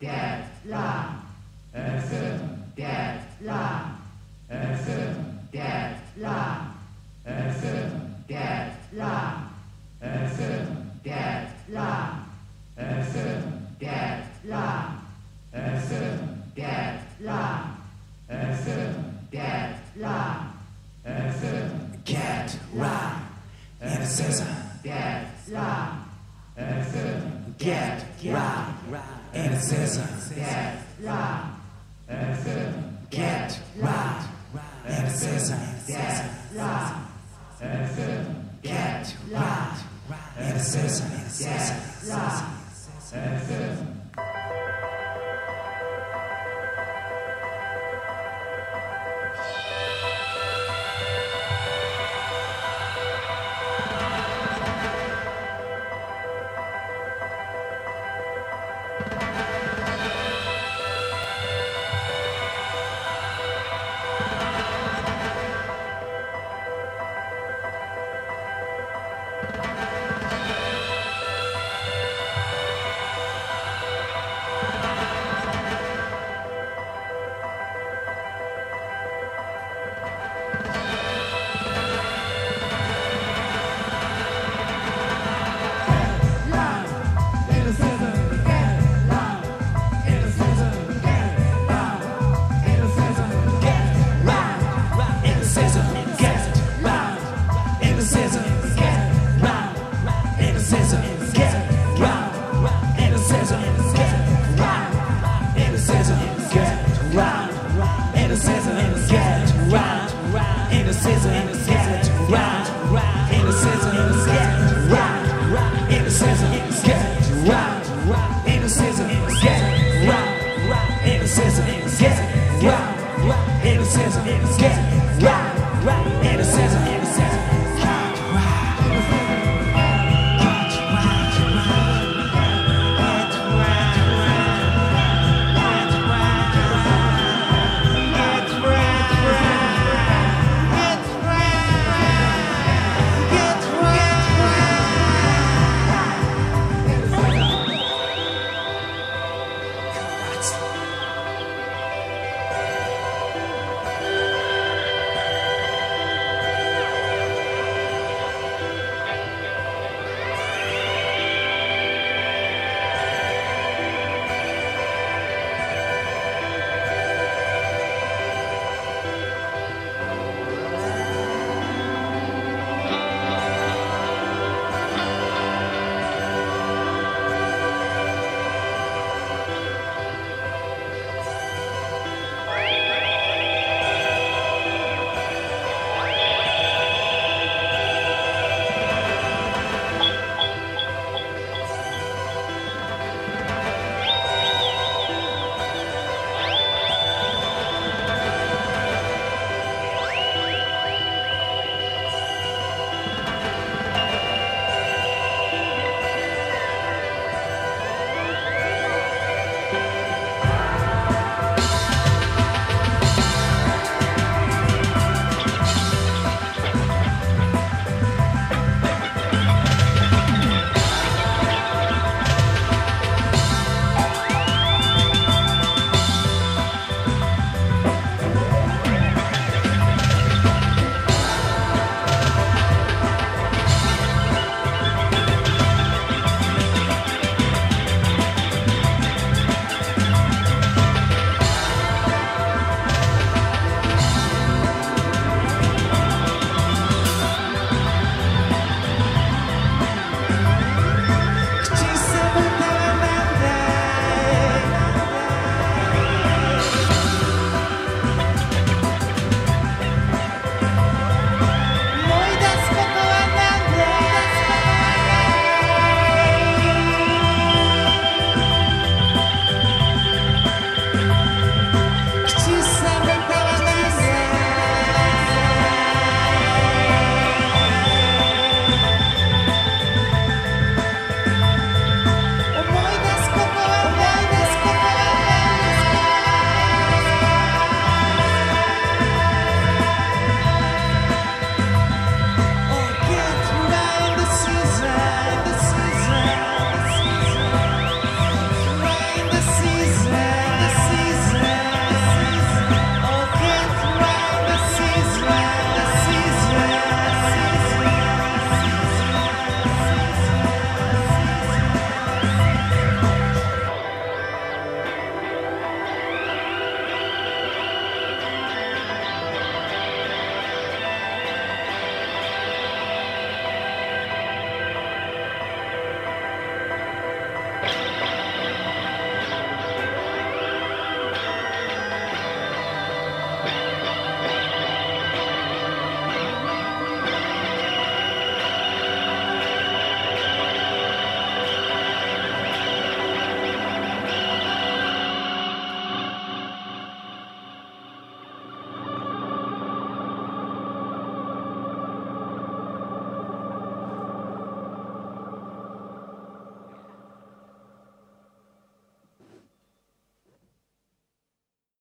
get long. Asum, get long. Asum, get long. Asum, get long. Asum, get long. Asum, get long. Asum, get long. Asum, get long. Asum, Get it says, get long. Asum, get right and season. Get right and season. Get right and. Get right and season. Get right and season. Get right. Innocence, innocence, God, God, innocence, innocence.